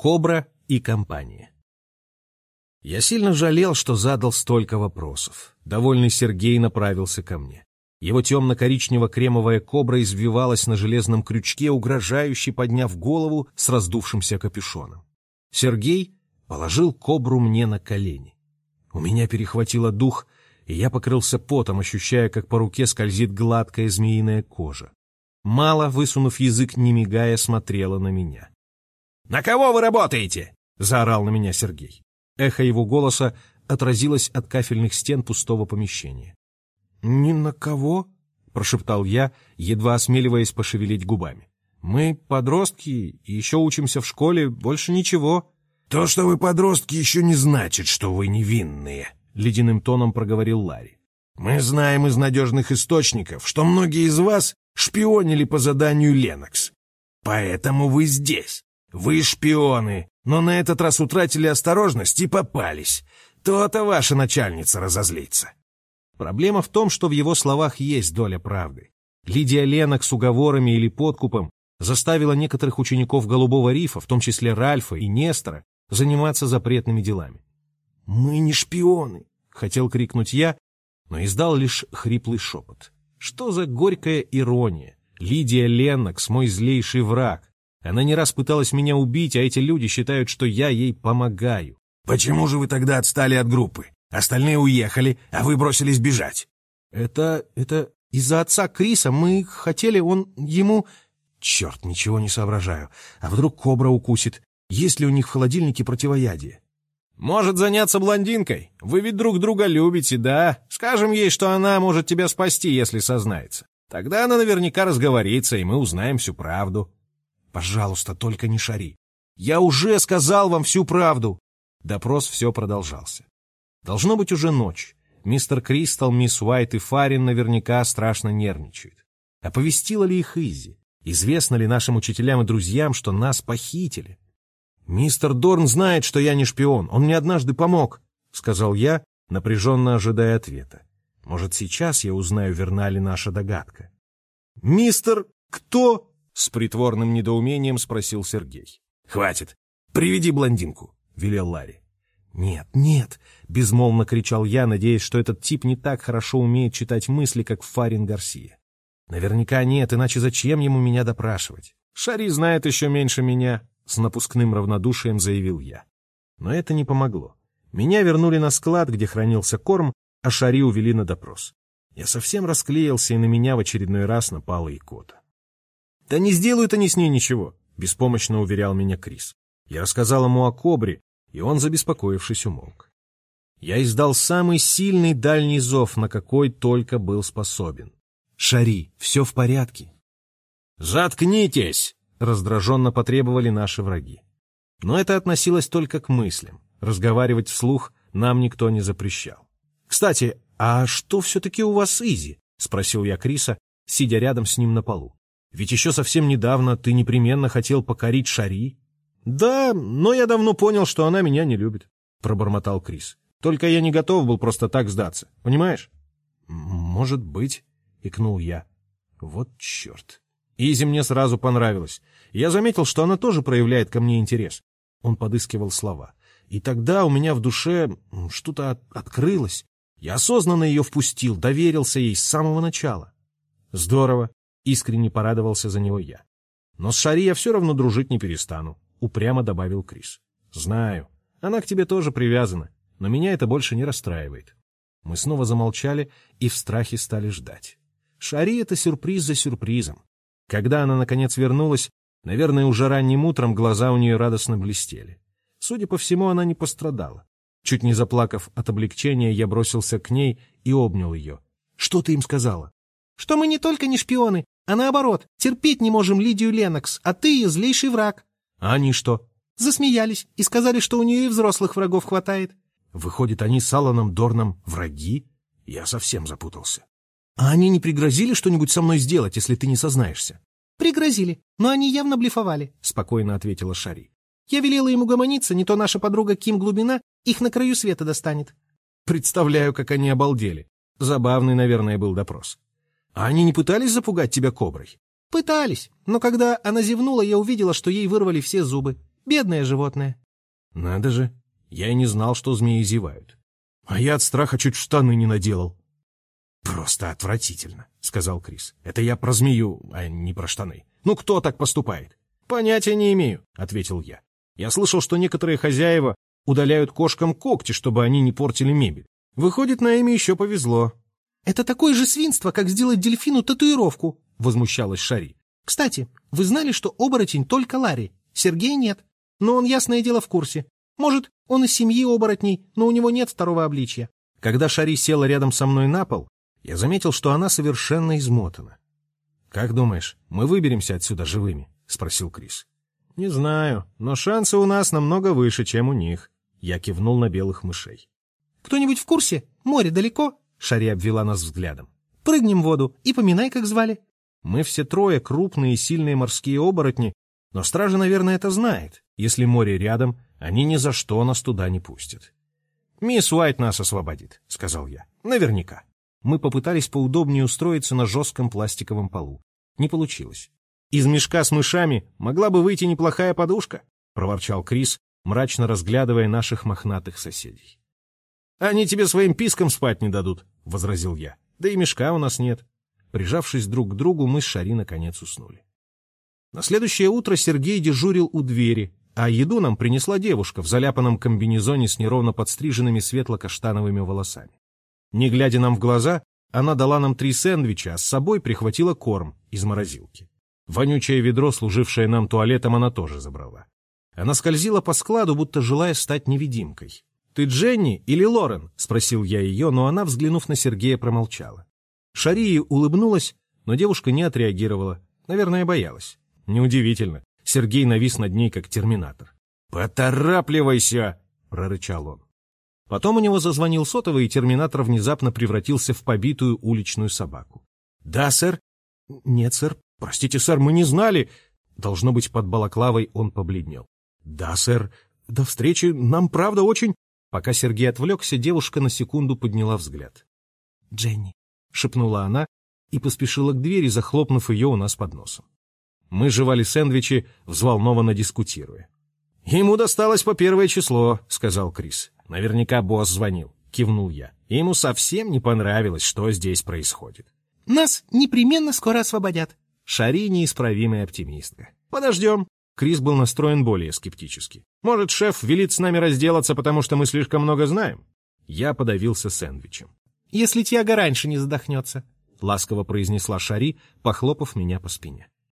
Кобра и компания. Я сильно жалел, что задал столько вопросов. Довольный Сергей направился ко мне. Его темно-коричнево-кремовая кобра извивалась на железном крючке, угрожающе подняв голову с раздувшимся капюшоном. Сергей положил кобру мне на колени. У меня перехватило дух, и я покрылся потом, ощущая, как по руке скользит гладкая змеиная кожа. Мало, высунув язык, не мигая, смотрела на меня. «На кого вы работаете?» — заорал на меня Сергей. Эхо его голоса отразилось от кафельных стен пустого помещения. «Ни на кого?» — прошептал я, едва осмеливаясь пошевелить губами. «Мы подростки и еще учимся в школе, больше ничего». «То, что вы подростки, еще не значит, что вы невинные», — ледяным тоном проговорил Ларри. «Мы знаем из надежных источников, что многие из вас шпионили по заданию Ленокс. Поэтому вы здесь. Вы шпионы, но на этот раз утратили осторожность и попались. То-то ваша начальница разозлится. Проблема в том, что в его словах есть доля правды. Лидия Ленок с уговорами или подкупом заставила некоторых учеников Голубого рифа, в том числе Ральфа и Нестора, заниматься запретными делами. «Мы не шпионы!» — хотел крикнуть я, но издал лишь хриплый шепот. Что за горькая ирония? Лидия Леннокс — мой злейший враг. Она не раз пыталась меня убить, а эти люди считают, что я ей помогаю. «Почему же вы тогда отстали от группы? Остальные уехали, а вы бросились бежать». «Это... это из-за отца Криса. Мы хотели, он ему...» «Черт, ничего не соображаю. А вдруг кобра укусит? Есть ли у них в холодильнике противоядие?» «Может заняться блондинкой? Вы ведь друг друга любите, да? Скажем ей, что она может тебя спасти, если сознается. Тогда она наверняка разговорится, и мы узнаем всю правду». Пожалуйста, только не шари. Я уже сказал вам всю правду. Допрос все продолжался. Должно быть уже ночь. Мистер Кристал, мисс Уайт и Фарин наверняка страшно нервничают. Оповестила ли их Изи? Известно ли нашим учителям и друзьям, что нас похитили? «Мистер Дорн знает, что я не шпион. Он мне однажды помог», — сказал я, напряженно ожидая ответа. Может, сейчас я узнаю, верна ли наша догадка. «Мистер... кто?» С притворным недоумением спросил Сергей. «Хватит! Приведи блондинку!» — велел Ларри. «Нет, нет!» — безмолвно кричал я, надеясь, что этот тип не так хорошо умеет читать мысли, как Фарин Гарсия. «Наверняка нет, иначе зачем ему меня допрашивать? Шари знает еще меньше меня!» — с напускным равнодушием заявил я. Но это не помогло. Меня вернули на склад, где хранился корм, а Шари увели на допрос. Я совсем расклеился, и на меня в очередной раз напала икота. «Да не сделают они с ней ничего», — беспомощно уверял меня Крис. Я рассказал ему о кобре, и он, забеспокоившись, умолк. Я издал самый сильный дальний зов, на какой только был способен. «Шари, все в порядке». «Заткнитесь!» — раздраженно потребовали наши враги. Но это относилось только к мыслям. Разговаривать вслух нам никто не запрещал. «Кстати, а что все-таки у вас Изи?» — спросил я Криса, сидя рядом с ним на полу. Ведь еще совсем недавно ты непременно хотел покорить Шари. — Да, но я давно понял, что она меня не любит, — пробормотал Крис. — Только я не готов был просто так сдаться, понимаешь? — Может быть, — икнул я. Вот черт. Изи мне сразу понравилась. Я заметил, что она тоже проявляет ко мне интерес. Он подыскивал слова. И тогда у меня в душе что-то от открылось. Я осознанно ее впустил, доверился ей с самого начала. Здорово. Искренне порадовался за него я. Но с Шари я все равно дружить не перестану, упрямо добавил Крис. Знаю, она к тебе тоже привязана, но меня это больше не расстраивает. Мы снова замолчали и в страхе стали ждать. Шари — это сюрприз за сюрпризом. Когда она, наконец, вернулась, наверное, уже ранним утром глаза у нее радостно блестели. Судя по всему, она не пострадала. Чуть не заплакав от облегчения, я бросился к ней и обнял ее. «Что ты им сказала?» «Что мы не только не шпионы, а наоборот, терпеть не можем Лидию Ленокс, а ты ее злейший враг. А они что? Засмеялись и сказали, что у нее и взрослых врагов хватает. Выходит, они с Алланом Дорном враги? Я совсем запутался. А они не пригрозили что-нибудь со мной сделать, если ты не сознаешься? Пригрозили, но они явно блефовали, спокойно ответила Шари. Я велела ему гомониться, не то наша подруга Ким Глубина их на краю света достанет. Представляю, как они обалдели. Забавный, наверное, был допрос. А они не пытались запугать тебя коброй? Пытались, но когда она зевнула, я увидела, что ей вырвали все зубы. Бедное животное. Надо же, я и не знал, что змеи зевают. А я от страха чуть штаны не наделал. Просто отвратительно, сказал Крис. Это я про змею, а не про штаны. Ну кто так поступает? Понятия не имею, ответил я. Я слышал, что некоторые хозяева удаляют кошкам когти, чтобы они не портили мебель. Выходит, на имя еще повезло. Это такое же свинство, как сделать дельфину татуировку, возмущалась Шари. Кстати, вы знали, что оборотень только Ларри, Сергей нет. Но он, ясное дело, в курсе. Может, он из семьи оборотней, но у него нет второго обличия. Когда Шари села рядом со мной на пол, я заметил, что она совершенно измотана. «Как думаешь, мы выберемся отсюда живыми?» — спросил Крис. «Не знаю, но шансы у нас намного выше, чем у них». Я кивнул на белых мышей. «Кто-нибудь в курсе? Море далеко?» Шари обвела нас взглядом. «Прыгнем в воду и поминай, как звали». Мы все трое крупные и сильные морские оборотни, но стража, наверное, это знает. Если море рядом, они ни за что нас туда не пустят. «Мисс Уайт нас освободит», — сказал я. «Наверняка». Мы попытались поудобнее устроиться на жестком пластиковом полу. Не получилось. «Из мешка с мышами могла бы выйти неплохая подушка», — проворчал Крис, мрачно разглядывая наших мохнатых соседей. «Они тебе своим писком спать не дадут», — возразил я. «Да и мешка у нас нет». Прижавшись друг к другу, мы с Шари наконец уснули. На следующее утро Сергей дежурил у двери, а еду нам принесла девушка в заляпанном комбинезоне с неровно подстриженными светло-каштановыми волосами. Не глядя нам в глаза, она дала нам три сэндвича, а с собой прихватила корм из морозилки. Вонючее ведро, служившее нам туалетом, она тоже забрала. Она скользила по складу, будто желая стать невидимкой. «Ты Дженни или Лорен?» — спросил я ее, но она, взглянув на Сергея, промолчала. Шарии улыбнулась, но девушка не отреагировала. Наверное, боялась. Неудивительно. Сергей навис над ней, как терминатор. «Поторапливайся!» — прорычал он. Потом у него зазвонил сотовый, и терминатор внезапно превратился в побитую уличную собаку. «Да, сэр?» «Нет, сэр. Простите, сэр, мы не знали». Должно быть, под балаклавой он побледнел. «Да, сэр. До встречи. Нам, правда, очень...» Пока Сергей отвлекся, девушка на секунду подняла взгляд. «Дженни», — шепнула она и поспешила к двери, захлопнув ее у нас под носом. Мы жевали сэндвичи, взволнованно дискутируя. «Ему досталось по первое число», — сказал Крис. «Наверняка босс звонил», — кивнул я. Ему совсем не понравилось, что здесь происходит. «Нас непременно скоро освободят». Шари неисправимая оптимистка. «Подождем». Крис был настроен более скептически. «Может, шеф велит с нами разделаться, потому что мы слишком много знаем?» Я подавился сэндвичем. «Если Тиага раньше не задохнется», — ласково произнесла Шари, похлопав меня по спине.